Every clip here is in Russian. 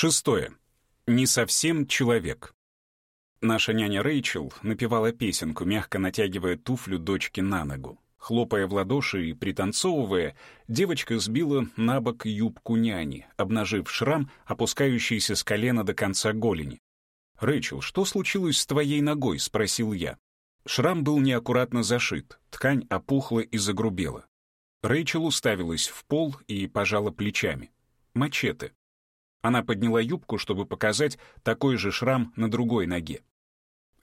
Шестое. Не совсем человек. Наша няня Рэйчел напевала песенку, мягко натягивая туфлю дочки на ногу. Хлопая в ладоши и пританцовывая, девочка сбила на бок юбку няни, обнажив шрам, опускающийся с колена до конца голени. «Рэйчел, что случилось с твоей ногой?» — спросил я. Шрам был неаккуратно зашит, ткань опухла и загрубела. Рэйчел уставилась в пол и пожала плечами. «Мачете». Она подняла юбку, чтобы показать такой же шрам на другой ноге.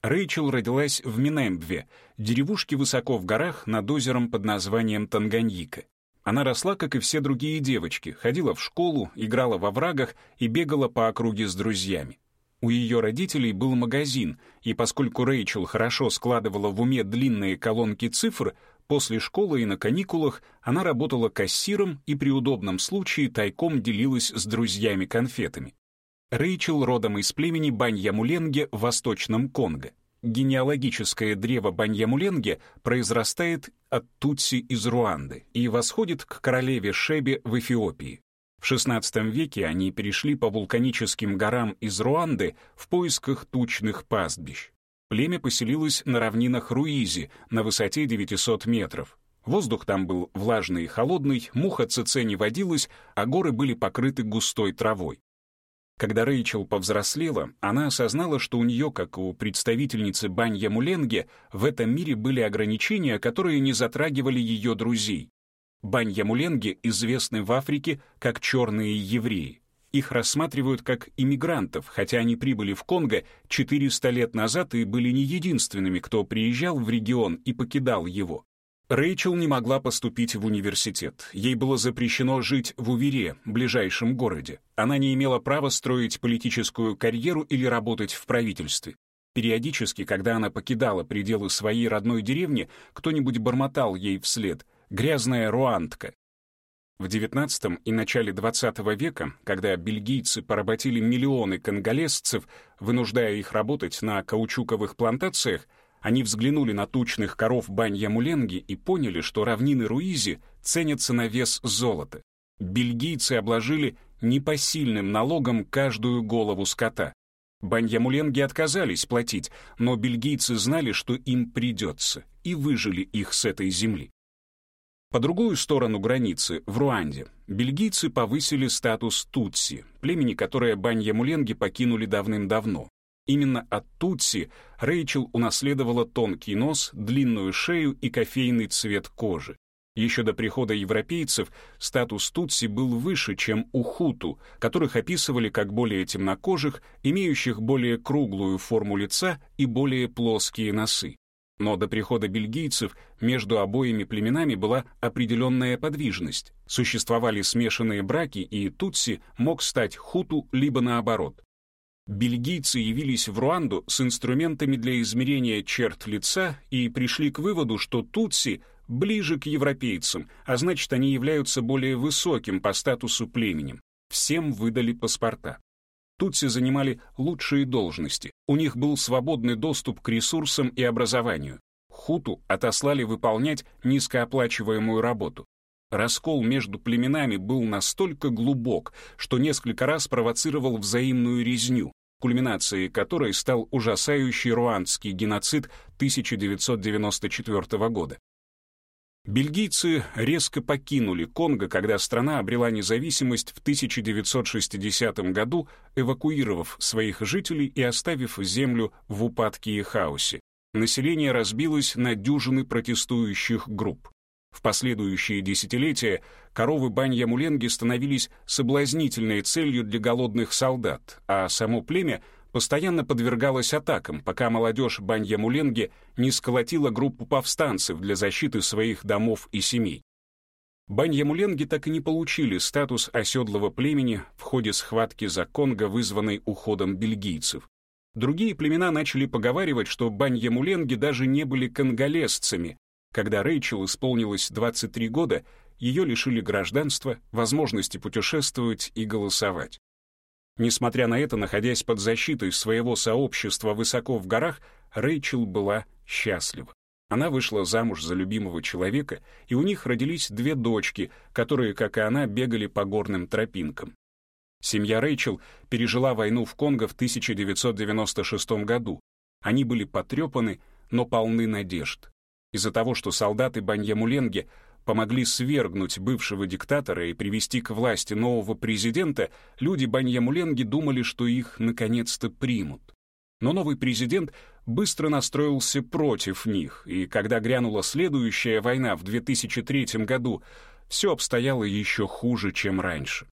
Рэйчел родилась в Минембве, деревушке высоко в горах над озером под названием Танганьика. Она росла, как и все другие девочки, ходила в школу, играла во врагах и бегала по округе с друзьями. У ее родителей был магазин, и поскольку Рэйчел хорошо складывала в уме длинные колонки цифр, после школы и на каникулах она работала кассиром и при удобном случае тайком делилась с друзьями конфетами. Рэйчел родом из племени Баньямуленге в Восточном Конго. Генеалогическое древо Баньямуленге произрастает от Тутси из Руанды и восходит к королеве Шебе в Эфиопии. В XVI веке они перешли по вулканическим горам из Руанды в поисках тучных пастбищ. Племя поселилось на равнинах Руизи на высоте 900 метров. Воздух там был влажный и холодный, муха ЦЦ не водилась, а горы были покрыты густой травой. Когда Рэйчел повзрослела, она осознала, что у нее, как у представительницы Банья Муленге, в этом мире были ограничения, которые не затрагивали ее друзей. Банья Муленге известны в Африке как черные евреи. Их рассматривают как иммигрантов, хотя они прибыли в Конго 400 лет назад и были не единственными, кто приезжал в регион и покидал его. Рэйчел не могла поступить в университет. Ей было запрещено жить в Увере, ближайшем городе. Она не имела права строить политическую карьеру или работать в правительстве. Периодически, когда она покидала пределы своей родной деревни, кто-нибудь бормотал ей вслед «грязная руандка». В XIX и начале XX века, когда бельгийцы поработили миллионы конголезцев, вынуждая их работать на каучуковых плантациях, они взглянули на тучных коров Банья-Муленги и поняли, что равнины Руизи ценятся на вес золота. Бельгийцы обложили непосильным налогом каждую голову скота. Банья-Муленги отказались платить, но бельгийцы знали, что им придется, и выжили их с этой земли. По другую сторону границы, в Руанде, бельгийцы повысили статус Тутси, племени, которое Банья-Муленги покинули давным-давно. Именно от Тутси Рэйчел унаследовала тонкий нос, длинную шею и кофейный цвет кожи. Еще до прихода европейцев статус Тутси был выше, чем у хуту, которых описывали как более темнокожих, имеющих более круглую форму лица и более плоские носы. Но до прихода бельгийцев между обоими племенами была определенная подвижность. Существовали смешанные браки, и Тутси мог стать хуту либо наоборот. Бельгийцы явились в Руанду с инструментами для измерения черт лица и пришли к выводу, что тутси ближе к европейцам, а значит, они являются более высоким по статусу племенем. Всем выдали паспорта. Тутси занимали лучшие должности, у них был свободный доступ к ресурсам и образованию. Хуту отослали выполнять низкооплачиваемую работу. Раскол между племенами был настолько глубок, что несколько раз провоцировал взаимную резню, кульминацией которой стал ужасающий руандский геноцид 1994 года. Бельгийцы резко покинули Конго, когда страна обрела независимость в 1960 году, эвакуировав своих жителей и оставив землю в упадке и хаосе. Население разбилось на дюжины протестующих групп. В последующие десятилетия коровы Банья-Муленги становились соблазнительной целью для голодных солдат, а само племя постоянно подвергалось атакам, пока молодежь Банья-Муленги не сколотила группу повстанцев для защиты своих домов и семей. Банья-Муленги так и не получили статус оседлого племени в ходе схватки за Конго, вызванной уходом бельгийцев. Другие племена начали поговаривать, что Банья-Муленги даже не были конголезцами, когда Рэйчел исполнилось 23 года, ее лишили гражданства, возможности путешествовать и голосовать. Несмотря на это, находясь под защитой своего сообщества высоко в горах, Рэйчел была счастлива. Она вышла замуж за любимого человека, и у них родились две дочки, которые, как и она, бегали по горным тропинкам. Семья Рэйчел пережила войну в Конго в 1996 году. Они были потрепаны, но полны надежд. Из-за того, что солдаты Банья-Муленге помогли свергнуть бывшего диктатора и привести к власти нового президента, люди Банья-Муленги думали, что их наконец-то примут. Но новый президент быстро настроился против них, и когда грянула следующая война в 2003 году, все обстояло еще хуже, чем раньше.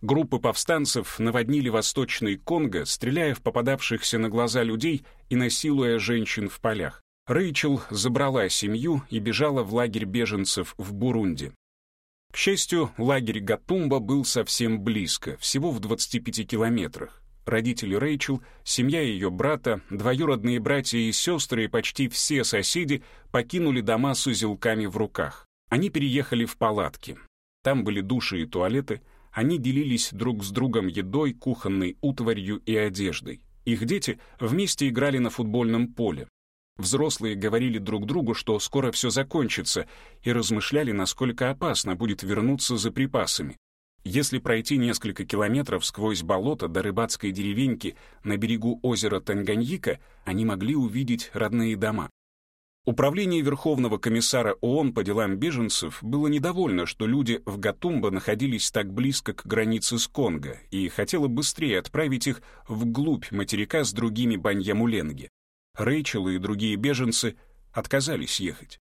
Группы повстанцев наводнили восточный Конго, стреляя в попадавшихся на глаза людей и насилуя женщин в полях. Рэйчел забрала семью и бежала в лагерь беженцев в Бурунди. К счастью, лагерь Гатумба был совсем близко, всего в 25 километрах. Родители Рэйчел, семья ее брата, двоюродные братья и сестры и почти все соседи покинули дома с узелками в руках. Они переехали в палатки. Там были души и туалеты, они делились друг с другом едой, кухонной утварью и одеждой. Их дети вместе играли на футбольном поле. Взрослые говорили друг другу, что скоро все закончится, и размышляли, насколько опасно будет вернуться за припасами. Если пройти несколько километров сквозь болото до рыбацкой деревеньки на берегу озера Танганьика, они могли увидеть родные дома. Управление Верховного комиссара ООН по делам беженцев было недовольно, что люди в Гатумбо находились так близко к границе с Конго и хотело быстрее отправить их вглубь материка с другими Баньямуленги. Рэйчел и другие беженцы отказались ехать.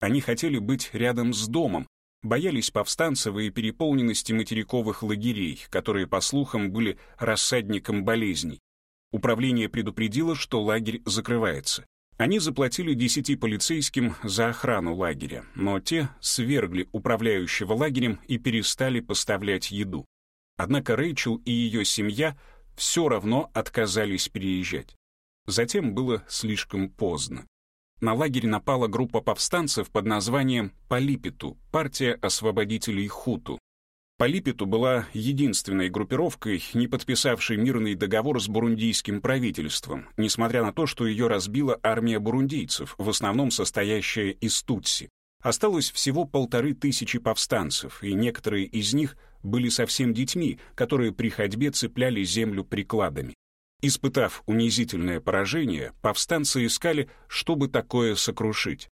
Они хотели быть рядом с домом, боялись повстанцев и переполненности материковых лагерей, которые, по слухам, были рассадником болезней. Управление предупредило, что лагерь закрывается. Они заплатили десяти полицейским за охрану лагеря, но те свергли управляющего лагерем и перестали поставлять еду. Однако Рэйчел и ее семья все равно отказались переезжать. Затем было слишком поздно. На лагерь напала группа повстанцев под названием Полипету, партия освободителей Хуту. Полипету была единственной группировкой, не подписавшей мирный договор с бурундийским правительством, несмотря на то, что ее разбила армия бурундийцев, в основном состоящая из Тутси. Осталось всего полторы тысячи повстанцев, и некоторые из них были совсем детьми, которые при ходьбе цепляли землю прикладами. Испытав унизительное поражение, повстанцы искали, чтобы такое сокрушить.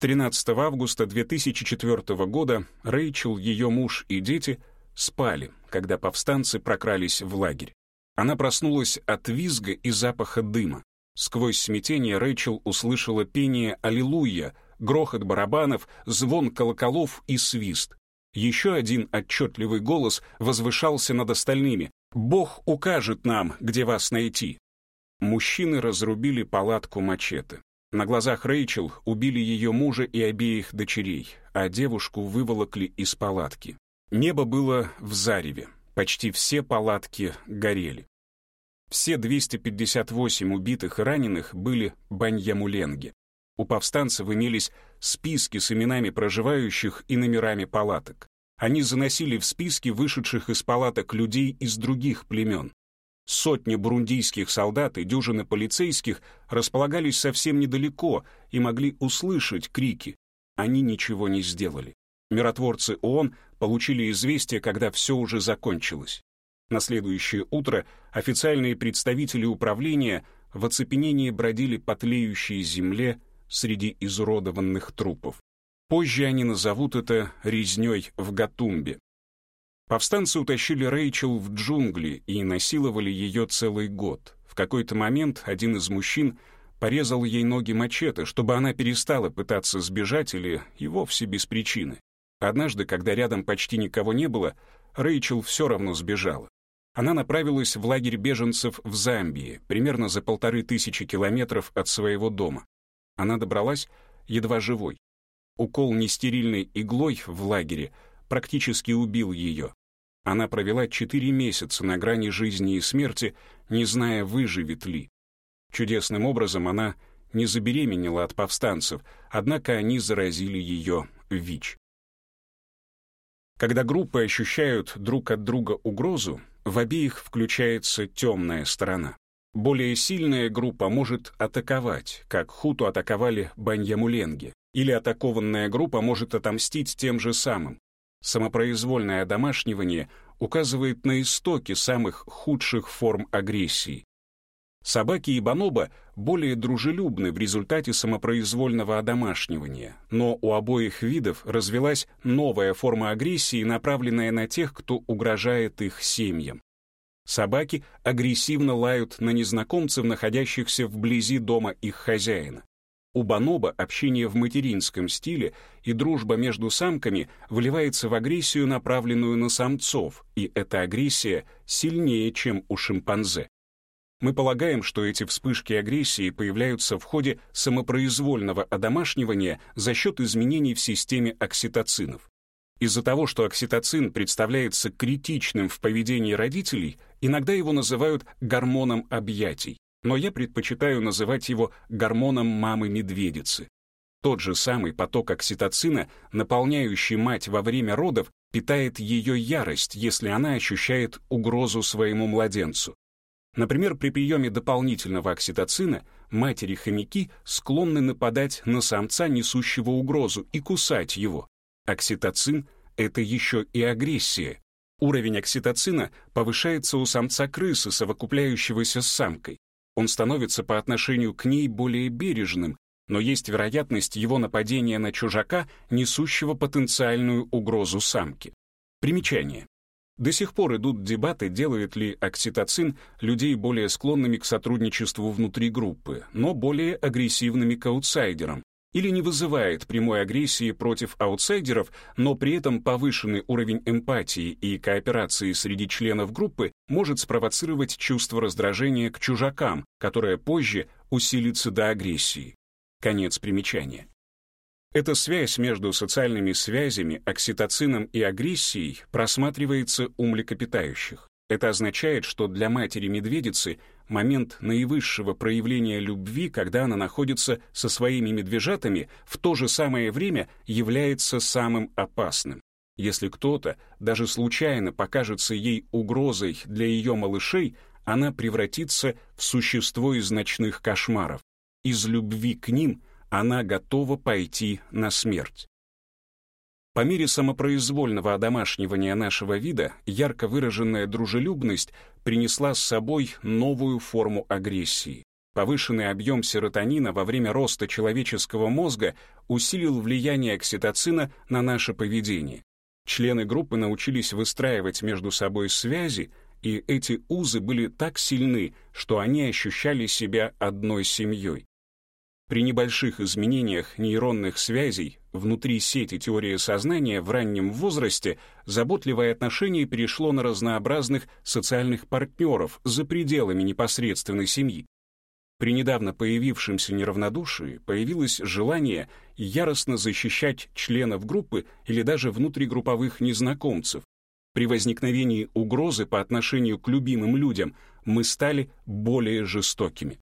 13 августа 2004 года Рэйчел, ее муж и дети спали, когда повстанцы прокрались в лагерь. Она проснулась от визга и запаха дыма. Сквозь смятение Рэйчел услышала пение «Аллилуйя», грохот барабанов, звон колоколов и свист. Еще один отчетливый голос возвышался над остальными. «Бог укажет нам, где вас найти». Мужчины разрубили палатку мачете. На глазах Рэйчел убили ее мужа и обеих дочерей, а девушку выволокли из палатки. Небо было в зареве, почти все палатки горели. Все 258 убитых и раненых были баньямуленги. У повстанцев имелись списки с именами проживающих и номерами палаток. Они заносили в списки вышедших из палаток людей из других племен. Сотни бурундийских солдат и дюжины полицейских располагались совсем недалеко и могли услышать крики. Они ничего не сделали. Миротворцы ООН получили известие, когда все уже закончилось. На следующее утро официальные представители управления в оцепенении бродили по тлеющей земле среди изуродованных трупов. Позже они назовут это резней в Гатумбе. Повстанцы утащили Рэйчел в джунгли и насиловали ее целый год. В какой-то момент один из мужчин порезал ей ноги мачете, чтобы она перестала пытаться сбежать или и вовсе без причины. Однажды, когда рядом почти никого не было, Рэйчел все равно сбежала. Она направилась в лагерь беженцев в Замбии, примерно за полторы тысячи километров от своего дома. Она добралась едва живой. Укол нестерильной иглой в лагере практически убил ее. Она провела четыре месяца на грани жизни и смерти, не зная, выживет ли. Чудесным образом она не забеременела от повстанцев, однако они заразили ее ВИЧ. Когда группы ощущают друг от друга угрозу, в обеих включается темная сторона. Более сильная группа может атаковать, как хуту атаковали Баньямуленги, или атакованная группа может отомстить тем же самым. Самопроизвольное одомашнивание указывает на истоки самых худших форм агрессии. Собаки и бонобо более дружелюбны в результате самопроизвольного одомашнивания, но у обоих видов развилась новая форма агрессии, направленная на тех, кто угрожает их семьям. Собаки агрессивно лают на незнакомцев, находящихся вблизи дома их хозяина. У бонобо общение в материнском стиле и дружба между самками выливается в агрессию, направленную на самцов, и эта агрессия сильнее, чем у шимпанзе. Мы полагаем, что эти вспышки агрессии появляются в ходе самопроизвольного одомашнивания за счет изменений в системе окситоцинов. Из-за того, что окситоцин представляется критичным в поведении родителей, иногда его называют гормоном объятий, но я предпочитаю называть его гормоном мамы-медведицы. Тот же самый поток окситоцина, наполняющий мать во время родов, питает ее ярость, если она ощущает угрозу своему младенцу. Например, при приеме дополнительного окситоцина матери-хомяки склонны нападать на самца, несущего угрозу, и кусать его. Окситоцин — это еще и агрессия. Уровень окситоцина повышается у самца крысы, совокупляющегося с самкой. Он становится по отношению к ней более бережным, но есть вероятность его нападения на чужака, несущего потенциальную угрозу самке. Примечание. До сих пор идут дебаты, делает ли окситоцин людей более склонными к сотрудничеству внутри группы, но более агрессивными к аутсайдерам, или не вызывает прямой агрессии против аутсайдеров, но при этом повышенный уровень эмпатии и кооперации среди членов группы может спровоцировать чувство раздражения к чужакам, которое позже усилится до агрессии. Конец примечания. Эта связь между социальными связями, окситоцином и агрессией просматривается у млекопитающих. Это означает, что для матери-медведицы момент наивысшего проявления любви, когда она находится со своими медвежатами, в то же самое время является самым опасным. Если кто-то даже случайно покажется ей угрозой для ее малышей, она превратится в существо из ночных кошмаров. Из любви к ним она готова пойти на смерть. По мере самопроизвольного одомашнивания нашего вида ярко выраженная дружелюбность принесла с собой новую форму агрессии. Повышенный объем серотонина во время роста человеческого мозга усилил влияние окситоцина на наше поведение. Члены группы научились выстраивать между собой связи, и эти узы были так сильны, что они ощущали себя одной семьей. При небольших изменениях нейронных связей внутри сети теории сознания в раннем возрасте заботливое отношение перешло на разнообразных социальных партнеров за пределами непосредственной семьи. При недавно появившемся неравнодушии появилось желание яростно защищать членов группы или даже внутригрупповых незнакомцев. При возникновении угрозы по отношению к любимым людям мы стали более жестокими.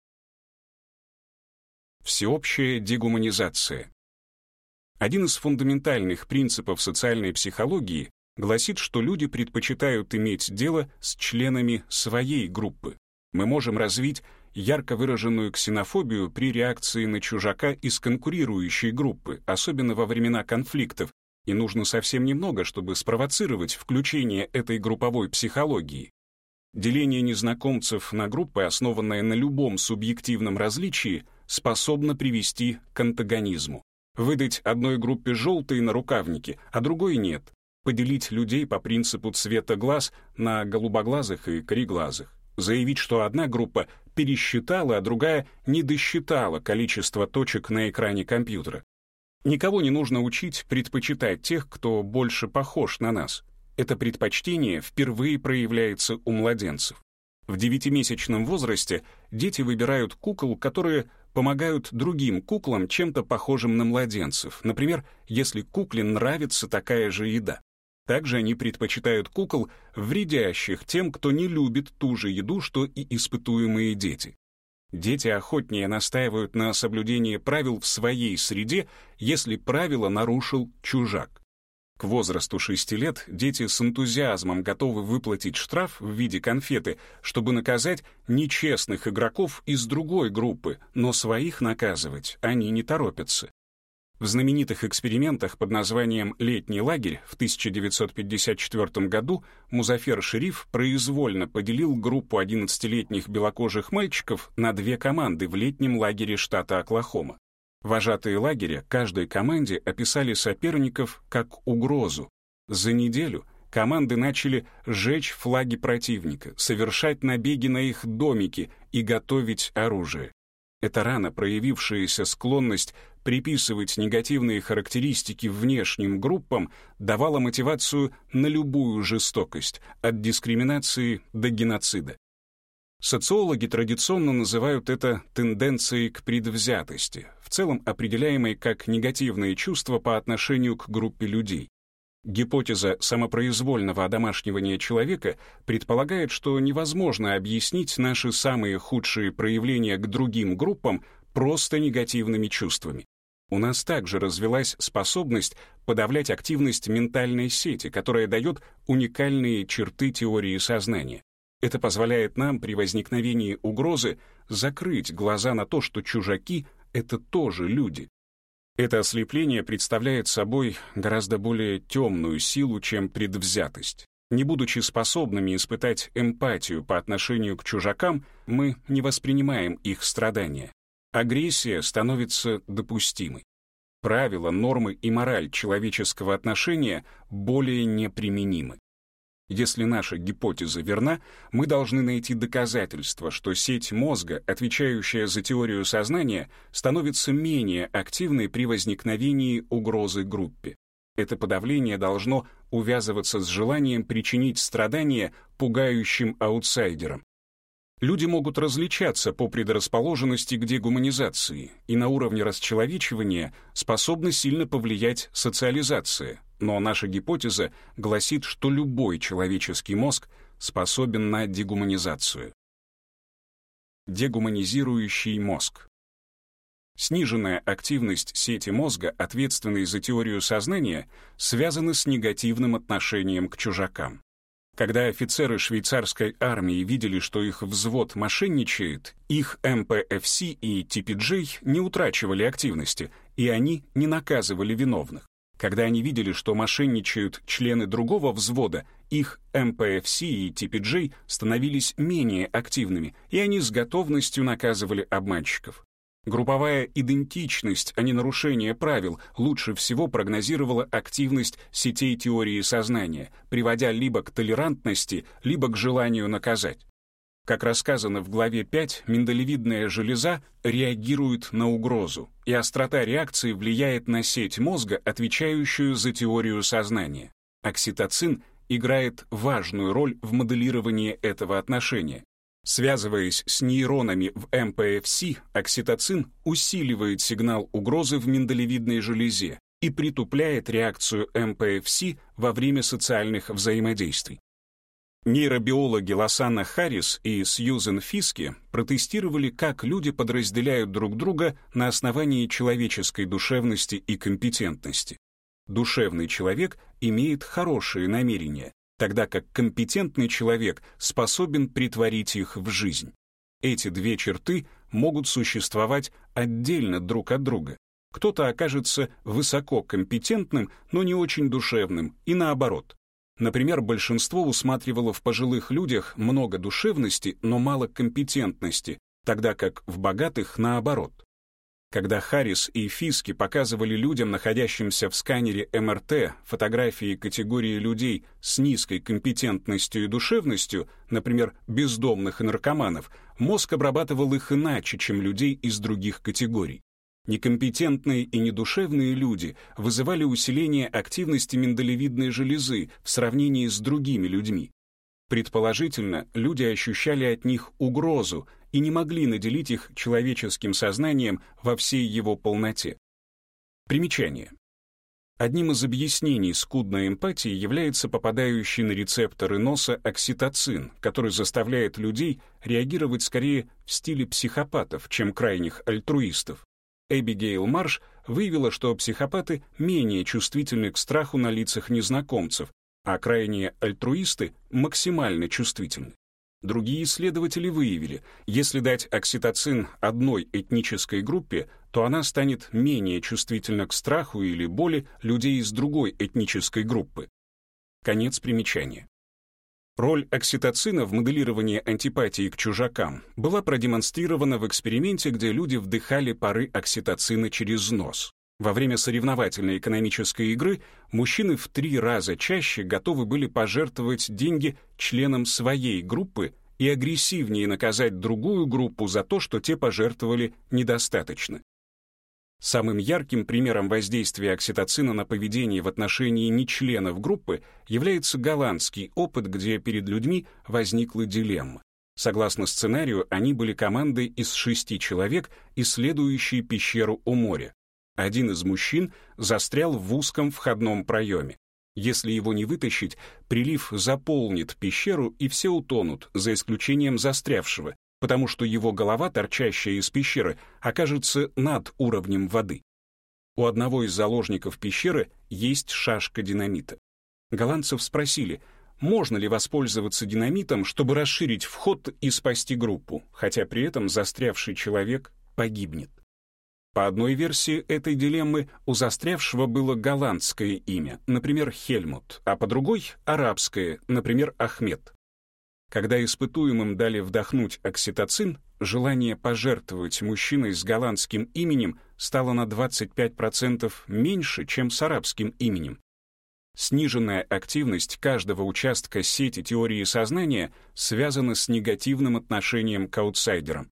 Всеобщая дегуманизация. Один из фундаментальных принципов социальной психологии гласит, что люди предпочитают иметь дело с членами своей группы. Мы можем развить ярко выраженную ксенофобию при реакции на чужака из конкурирующей группы, особенно во времена конфликтов, и нужно совсем немного, чтобы спровоцировать включение этой групповой психологии. Деление незнакомцев на группы, основанное на любом субъективном различии, способно привести к антагонизму. Выдать одной группе желтые на рукавники, а другой нет. Поделить людей по принципу цвета глаз на голубоглазых и кореглазых. Заявить, что одна группа пересчитала, а другая не досчитала количество точек на экране компьютера. Никого не нужно учить предпочитать тех, кто больше похож на нас. Это предпочтение впервые проявляется у младенцев. В девятимесячном возрасте дети выбирают кукол, которые помогают другим куклам чем-то похожим на младенцев, например, если кукле нравится такая же еда. Также они предпочитают кукол, вредящих тем, кто не любит ту же еду, что и испытуемые дети. Дети охотнее настаивают на соблюдении правил в своей среде, если правила нарушил чужак. К возрасту 6 лет дети с энтузиазмом готовы выплатить штраф в виде конфеты, чтобы наказать нечестных игроков из другой группы, но своих наказывать они не торопятся. В знаменитых экспериментах под названием «Летний лагерь» в 1954 году Музафер Шериф произвольно поделил группу 11-летних белокожих мальчиков на две команды в летнем лагере штата Оклахома. Вожатые лагеря каждой команде описали соперников как угрозу. За неделю команды начали жечь флаги противника, совершать набеги на их домики и готовить оружие. Эта рано проявившаяся склонность приписывать негативные характеристики внешним группам давала мотивацию на любую жестокость, от дискриминации до геноцида. Социологи традиционно называют это тенденцией к предвзятости, в целом определяемой как негативные чувства по отношению к группе людей. Гипотеза самопроизвольного одомашнивания человека предполагает, что невозможно объяснить наши самые худшие проявления к другим группам просто негативными чувствами. У нас также развилась способность подавлять активность ментальной сети, которая дает уникальные черты теории сознания. Это позволяет нам при возникновении угрозы закрыть глаза на то, что чужаки — это тоже люди. Это ослепление представляет собой гораздо более темную силу, чем предвзятость. Не будучи способными испытать эмпатию по отношению к чужакам, мы не воспринимаем их страдания. Агрессия становится допустимой. Правила, нормы и мораль человеческого отношения более неприменимы. Если наша гипотеза верна, мы должны найти доказательства, что сеть мозга, отвечающая за теорию сознания, становится менее активной при возникновении угрозы группе. Это подавление должно увязываться с желанием причинить страдания пугающим аутсайдерам. Люди могут различаться по предрасположенности к дегуманизации, и на уровне расчеловечивания способна сильно повлиять социализация, но наша гипотеза гласит, что любой человеческий мозг способен на дегуманизацию. Дегуманизирующий мозг. Сниженная активность сети мозга, ответственной за теорию сознания, связана с негативным отношением к чужакам. Когда офицеры швейцарской армии видели, что их взвод мошенничает, их МПФС и ТПД не утрачивали активности, и они не наказывали виновных. Когда они видели, что мошенничают члены другого взвода, их МПФС и ТПД становились менее активными, и они с готовностью наказывали обманщиков. Групповая идентичность, а не нарушение правил, лучше всего прогнозировала активность сетей теории сознания, приводя либо к толерантности, либо к желанию наказать. Как рассказано в главе 5, миндалевидная железа реагирует на угрозу, и острота реакции влияет на сеть мозга, отвечающую за теорию сознания. Окситоцин играет важную роль в моделировании этого отношения. Связываясь с нейронами в МПФС, окситоцин усиливает сигнал угрозы в миндалевидной железе и притупляет реакцию МПФС во время социальных взаимодействий. Нейробиологи Лосанна Харрис и Сьюзен Фиски протестировали, как люди подразделяют друг друга на основании человеческой душевности и компетентности. Душевный человек имеет хорошие намерения, тогда как компетентный человек способен притворить их в жизнь. Эти две черты могут существовать отдельно друг от друга. Кто-то окажется высококомпетентным, но не очень душевным, и наоборот. Например, большинство усматривало в пожилых людях много душевности, но мало компетентности, тогда как в богатых наоборот. Когда Харрис и Фиски показывали людям, находящимся в сканере МРТ, фотографии категории людей с низкой компетентностью и душевностью, например, бездомных и наркоманов, мозг обрабатывал их иначе, чем людей из других категорий. Некомпетентные и недушевные люди вызывали усиление активности миндалевидной железы в сравнении с другими людьми. Предположительно, люди ощущали от них угрозу и не могли наделить их человеческим сознанием во всей его полноте. Примечание. Одним из объяснений скудной эмпатии является попадающий на рецепторы носа окситоцин, который заставляет людей реагировать скорее в стиле психопатов, чем крайних альтруистов. Эбигейл Марш выявила, что психопаты менее чувствительны к страху на лицах незнакомцев, а крайние альтруисты максимально чувствительны. Другие исследователи выявили, если дать окситоцин одной этнической группе, то она станет менее чувствительна к страху или боли людей из другой этнической группы. Конец примечания. Роль окситоцина в моделировании антипатии к чужакам была продемонстрирована в эксперименте, где люди вдыхали пары окситоцина через нос. Во время соревновательной экономической игры мужчины в три раза чаще готовы были пожертвовать деньги членам своей группы и агрессивнее наказать другую группу за то, что те пожертвовали недостаточно. Самым ярким примером воздействия окситоцина на поведение в отношении нечленов группы является голландский опыт, где перед людьми возникла дилемма. Согласно сценарию, они были командой из шести человек, исследующей пещеру у моря. Один из мужчин застрял в узком входном проеме. Если его не вытащить, прилив заполнит пещеру, и все утонут, за исключением застрявшего, потому что его голова, торчащая из пещеры, окажется над уровнем воды. У одного из заложников пещеры есть шашка динамита. Голландцев спросили, можно ли воспользоваться динамитом, чтобы расширить вход и спасти группу, хотя при этом застрявший человек погибнет. По одной версии этой дилеммы у застрявшего было голландское имя, например, Хельмут, а по другой — арабское, например, Ахмед. Когда испытуемым дали вдохнуть окситоцин, желание пожертвовать мужчиной с голландским именем стало на 25% меньше, чем с арабским именем. Сниженная активность каждого участка сети теории сознания связана с негативным отношением к аутсайдерам.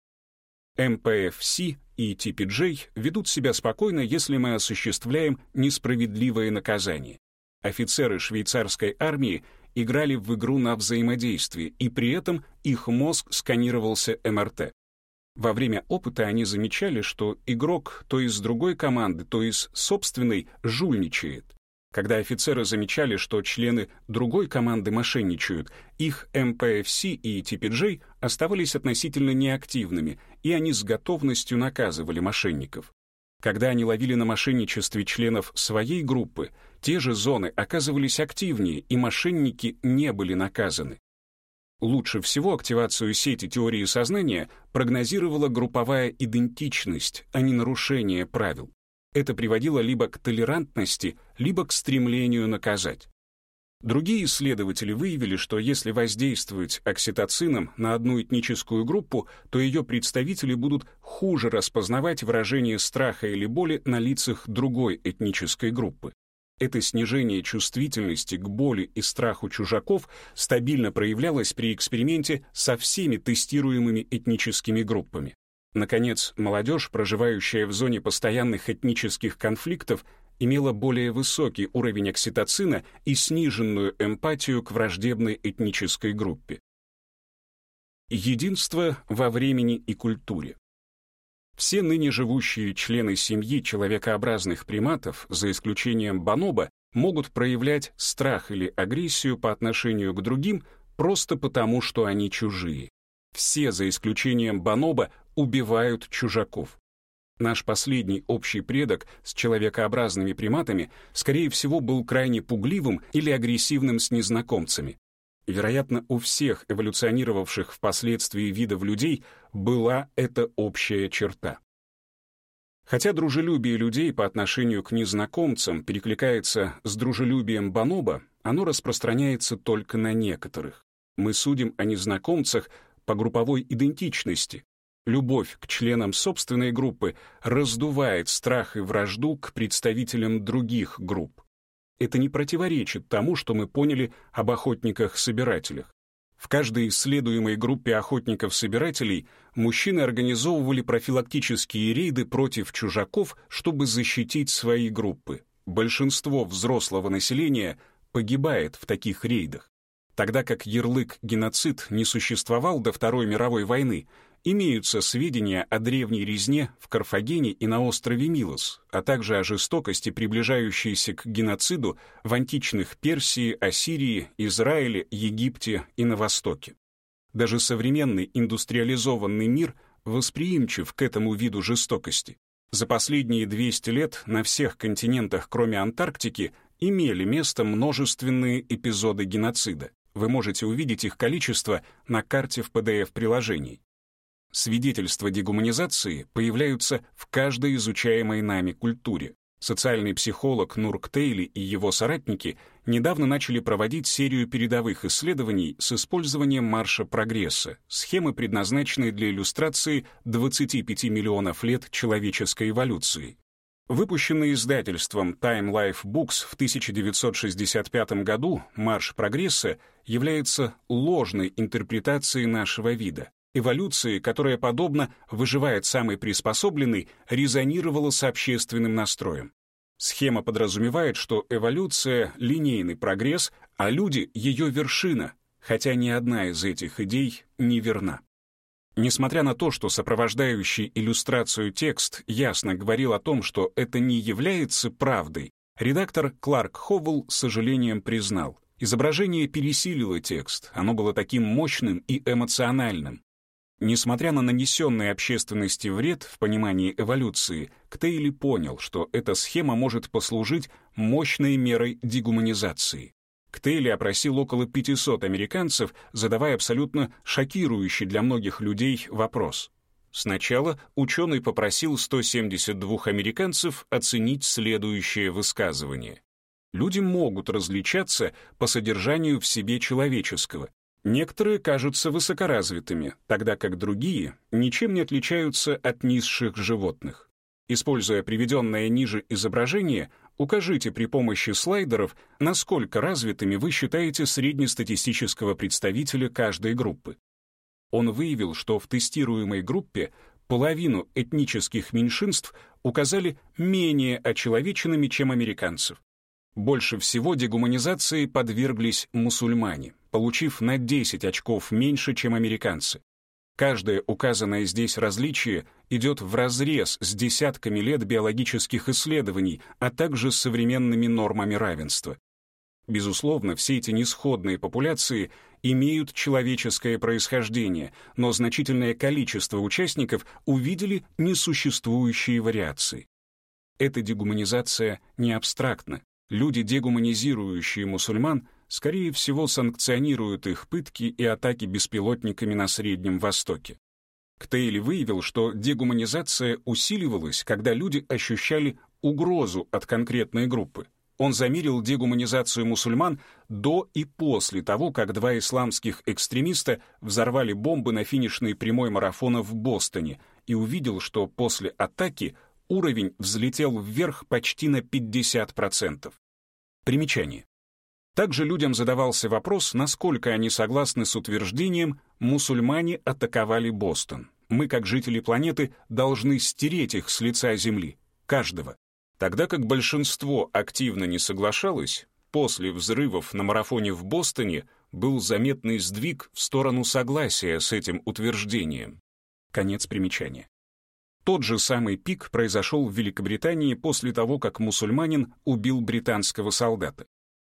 МПФС и TPJ ведут себя спокойно, если мы осуществляем несправедливое наказание. Офицеры швейцарской армии играли в игру на взаимодействие, и при этом их мозг сканировался МРТ. Во время опыта они замечали, что игрок то из другой команды, то из собственной жульничает. Когда офицеры замечали, что члены другой команды мошенничают, их МПФС и TPJ оставались относительно неактивными, и они с готовностью наказывали мошенников. Когда они ловили на мошенничестве членов своей группы, те же зоны оказывались активнее, и мошенники не были наказаны. Лучше всего активацию сети теории сознания прогнозировала групповая идентичность, а не нарушение правил. Это приводило либо к толерантности, либо к стремлению наказать. Другие исследователи выявили, что если воздействовать окситоцином на одну этническую группу, то ее представители будут хуже распознавать выражение страха или боли на лицах другой этнической группы. Это снижение чувствительности к боли и страху чужаков стабильно проявлялось при эксперименте со всеми тестируемыми этническими группами. Наконец, молодежь, проживающая в зоне постоянных этнических конфликтов, имела более высокий уровень окситоцина и сниженную эмпатию к враждебной этнической группе. Единство во времени и культуре. Все ныне живущие члены семьи человекообразных приматов, за исключением бонобо, могут проявлять страх или агрессию по отношению к другим просто потому, что они чужие. Все, за исключением бонобо, убивают чужаков. Наш последний общий предок с человекообразными приматами, скорее всего, был крайне пугливым или агрессивным с незнакомцами. Вероятно, у всех эволюционировавших впоследствии видов людей была эта общая черта. Хотя дружелюбие людей по отношению к незнакомцам перекликается с дружелюбием бонобо, оно распространяется только на некоторых. Мы судим о незнакомцах по групповой идентичности. Любовь к членам собственной группы раздувает страх и вражду к представителям других групп. Это не противоречит тому, что мы поняли об охотниках-собирателях. В каждой исследуемой группе охотников-собирателей мужчины организовывали профилактические рейды против чужаков, чтобы защитить свои группы. Большинство взрослого населения погибает в таких рейдах. Тогда как ярлык «геноцид» не существовал до Второй мировой войны, имеются сведения о древней резне в Карфагене и на острове Милос, а также о жестокости, приближающейся к геноциду в античных Персии, Ассирии, Израиле, Египте и на Востоке. Даже современный индустриализованный мир восприимчив к этому виду жестокости. За последние 200 лет на всех континентах, кроме Антарктики, имели место множественные эпизоды геноцида. Вы можете увидеть их количество на карте в PDF-приложении. Свидетельства дегуманизации появляются в каждой изучаемой нами культуре. Социальный психолог Нурк Тейли и его соратники недавно начали проводить серию передовых исследований с использованием марша прогресса, схемы, предназначенной для иллюстрации 25 миллионов лет человеческой эволюции. Выпущенный издательством Time Life Books в 1965 году «Марш прогресса» является ложной интерпретацией нашего вида. Эволюции, которая, подобно «выживает самый приспособленный», резонировала с общественным настроем. Схема подразумевает, что эволюция — линейный прогресс, а люди — ее вершина, хотя ни одна из этих идей не верна. Несмотря на то, что сопровождающий иллюстрацию текст ясно говорил о том, что это не является правдой, редактор Кларк Ховелл с сожалением признал, изображение пересилило текст, оно было таким мощным и эмоциональным. Несмотря на нанесенный общественности вред в понимании эволюции, Ктейли понял, что эта схема может послужить мощной мерой дегуманизации. Ктейли опросил около 500 американцев, задавая абсолютно шокирующий для многих людей вопрос. Сначала ученый попросил 172 американцев оценить следующее высказывание. Люди могут различаться по содержанию в себе человеческого. Некоторые кажутся высокоразвитыми, тогда как другие ничем не отличаются от низших животных. Используя приведенное ниже изображение, укажите при помощи слайдеров, насколько развитыми вы считаете среднестатистического представителя каждой группы. Он выявил, что в тестируемой группе половину этнических меньшинств указали менее очеловеченными, чем американцев. Больше всего дегуманизации подверглись мусульмане, получив на 10 очков меньше, чем американцы. Каждое указанное здесь различие идет вразрез с десятками лет биологических исследований, а также с современными нормами равенства. Безусловно, все эти несходные популяции имеют человеческое происхождение, но значительное количество участников увидели несуществующие вариации. Эта дегуманизация не абстрактна. Люди, дегуманизирующие мусульман, скорее всего, санкционируют их пытки и атаки беспилотниками на Среднем Востоке. Ктейли выявил, что дегуманизация усиливалась, когда люди ощущали угрозу от конкретной группы. Он замерил дегуманизацию мусульман до и после того, как два исламских экстремиста взорвали бомбы на финишной прямой марафона в Бостоне и увидел, что после атаки уровень взлетел вверх почти на 50%. Примечание. Также людям задавался вопрос, насколько они согласны с утверждением «мусульмане атаковали Бостон». Мы, как жители планеты, должны стереть их с лица Земли, каждого. Тогда как большинство активно не соглашалось, после взрывов на марафоне в Бостоне был заметный сдвиг в сторону согласия с этим утверждением. Конец примечания. Тот же самый пик произошел в Великобритании после того, как мусульманин убил британского солдата.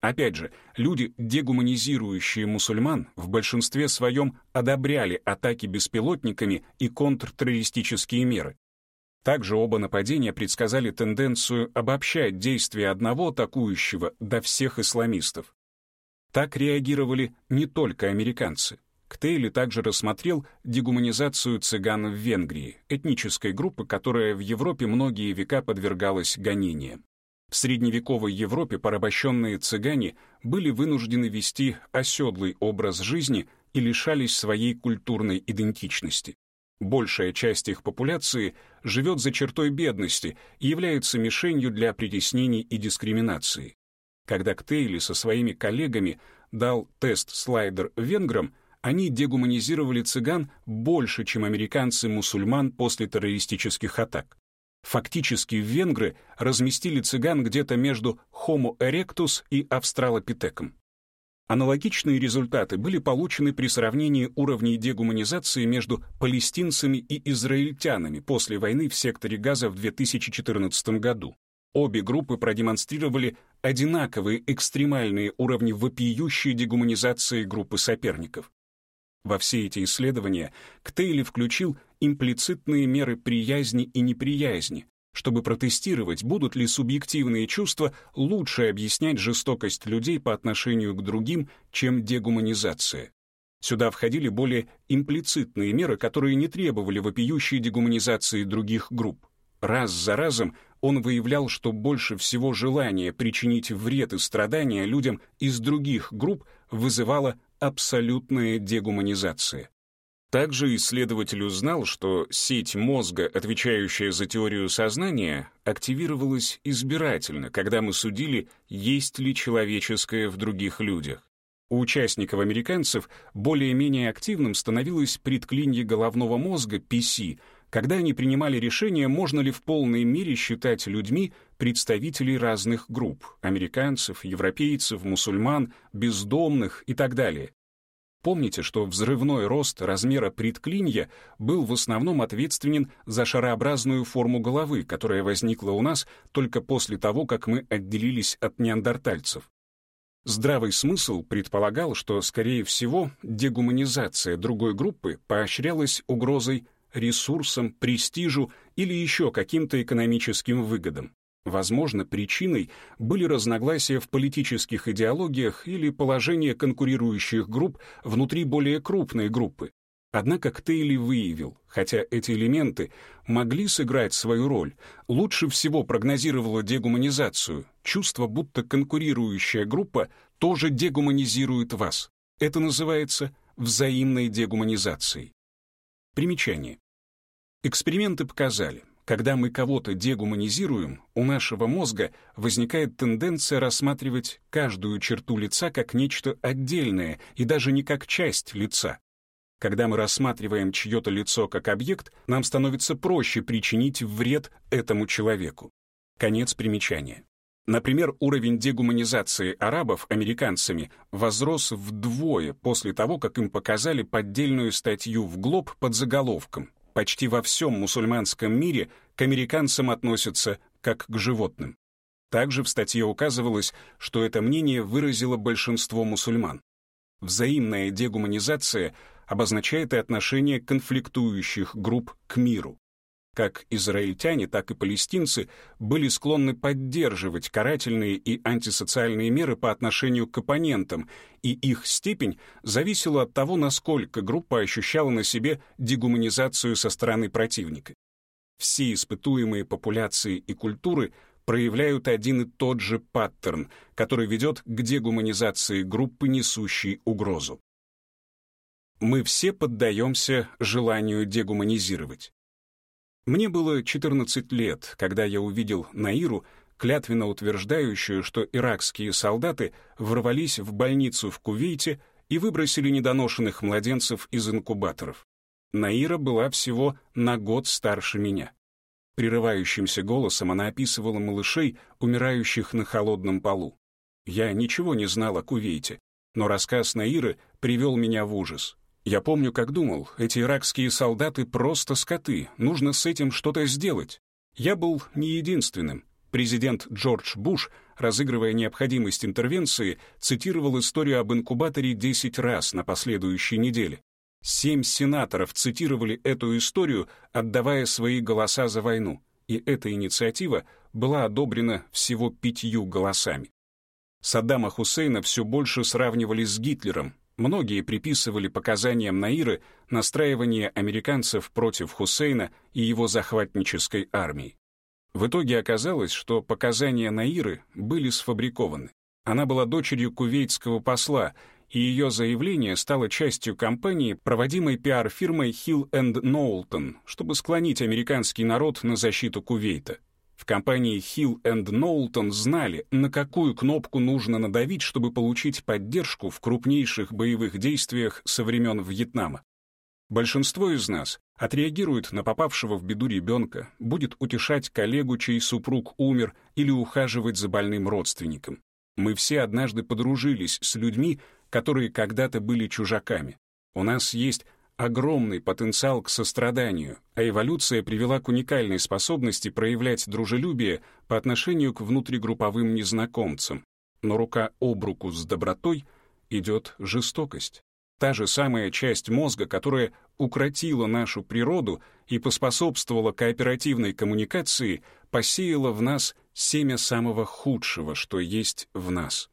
Опять же, люди, дегуманизирующие мусульман, в большинстве своем одобряли атаки беспилотниками и контртеррористические меры. Также оба нападения предсказали тенденцию обобщать действия одного атакующего до всех исламистов. Так реагировали не только американцы. Ктейли также рассмотрел дегуманизацию цыган в Венгрии, этнической группы, которая в Европе многие века подвергалась гонениям. В средневековой Европе порабощенные цыгане были вынуждены вести оседлый образ жизни и лишались своей культурной идентичности. Большая часть их популяции живет за чертой бедности и является мишенью для притеснений и дискриминации. Когда Ктейли со своими коллегами дал тест-слайдер венграм, они дегуманизировали цыган больше, чем американцы-мусульман после террористических атак. Фактически венгры разместили цыган где-то между Homo erectus и австралопитеком. Аналогичные результаты были получены при сравнении уровней дегуманизации между палестинцами и израильтянами после войны в секторе Газа в 2014 году. Обе группы продемонстрировали одинаковые экстремальные уровни вопиющей дегуманизации группы соперников. Во все эти исследования Ктейли включил имплицитные меры приязни и неприязни, чтобы протестировать, будут ли субъективные чувства лучше объяснять жестокость людей по отношению к другим, чем дегуманизация. Сюда входили более имплицитные меры, которые не требовали вопиющей дегуманизации других групп. Раз за разом он выявлял, что больше всего желание причинить вред и страдания людям из других групп вызывала абсолютная дегуманизация. Также исследователь узнал, что сеть мозга, отвечающая за теорию сознания, активировалась избирательно, когда мы судили, есть ли человеческое в других людях. У участников-американцев более-менее активным становилось предклинье головного мозга, PC, когда они принимали решение, можно ли в полной мере считать людьми представителей разных групп — американцев, европейцев, мусульман, бездомных и так далее. Помните, что взрывной рост размера предклинья был в основном ответственен за шарообразную форму головы, которая возникла у нас только после того, как мы отделились от неандертальцев. Здравый смысл предполагал, что, скорее всего, дегуманизация другой группы поощрялась угрозой ресурсам, престижу или еще каким-то экономическим выгодам. Возможно, причиной были разногласия в политических идеологиях или положение конкурирующих групп внутри более крупной группы. Однако Ктейли выявил, хотя эти элементы могли сыграть свою роль, лучше всего прогнозировала дегуманизацию, чувство, будто конкурирующая группа тоже дегуманизирует вас. Это называется взаимной дегуманизацией. Примечание. Эксперименты показали, когда мы кого-то дегуманизируем, у нашего мозга возникает тенденция рассматривать каждую черту лица как нечто отдельное и даже не как часть лица. Когда мы рассматриваем чье-то лицо как объект, нам становится проще причинить вред этому человеку. Конец примечания. Например, уровень дегуманизации арабов американцами возрос вдвое после того, как им показали поддельную статью в Глоб под заголовком почти во всем мусульманском мире к американцам относятся как к животным. Также в статье указывалось, что это мнение выразило большинство мусульман. Взаимная дегуманизация обозначает и отношение конфликтующих групп к миру. Как израильтяне, так и палестинцы были склонны поддерживать карательные и антисоциальные меры по отношению к оппонентам, и их степень зависела от того, насколько группа ощущала на себе дегуманизацию со стороны противника. Все испытуемые популяции и культуры проявляют один и тот же паттерн, который ведет к дегуманизации группы, несущей угрозу. Мы все поддаемся желанию дегуманизировать. Мне было 14 лет, когда я увидел Наиру, клятвенно утверждающую, что иракские солдаты ворвались в больницу в Кувейте и выбросили недоношенных младенцев из инкубаторов. Наира была всего на год старше меня. Прерывающимся голосом она описывала малышей, умирающих на холодном полу. Я ничего не знал о Кувейте, но рассказ Наиры привел меня в ужас. Я помню, как думал, эти иракские солдаты просто скоты, нужно с этим что-то сделать. Я был не единственным. Президент Джордж Буш, разыгрывая необходимость интервенции, цитировал историю об инкубаторе 10 раз на последующей неделе. Семь сенаторов цитировали эту историю, отдавая свои голоса за войну, и эта инициатива была одобрена всего пятью голосами. Саддама Хусейна все больше сравнивали с Гитлером, Многие приписывали показаниям Наиры настраивание американцев против Хусейна и его захватнической армии. В итоге оказалось, что показания Наиры были сфабрикованы. Она была дочерью кувейтского посла, и ее заявление стало частью кампании, проводимой пиар-фирмой Hill Knowlton, чтобы склонить американский народ на защиту Кувейта. В компании Hill Knowlton знали, на какую кнопку нужно надавить, чтобы получить поддержку в крупнейших боевых действиях со времен Вьетнама. Большинство из нас отреагирует на попавшего в беду ребенка, будет утешать коллегу, чей супруг умер, или ухаживать за больным родственником. Мы все однажды подружились с людьми, которые когда-то были чужаками. У нас есть огромный потенциал к состраданию, а эволюция привела к уникальной способности проявлять дружелюбие по отношению к внутригрупповым незнакомцам. Но рука об руку с добротой идет жестокость. Та же самая часть мозга, которая укротила нашу природу и поспособствовала кооперативной коммуникации, посеяла в нас семя самого худшего, что есть в нас.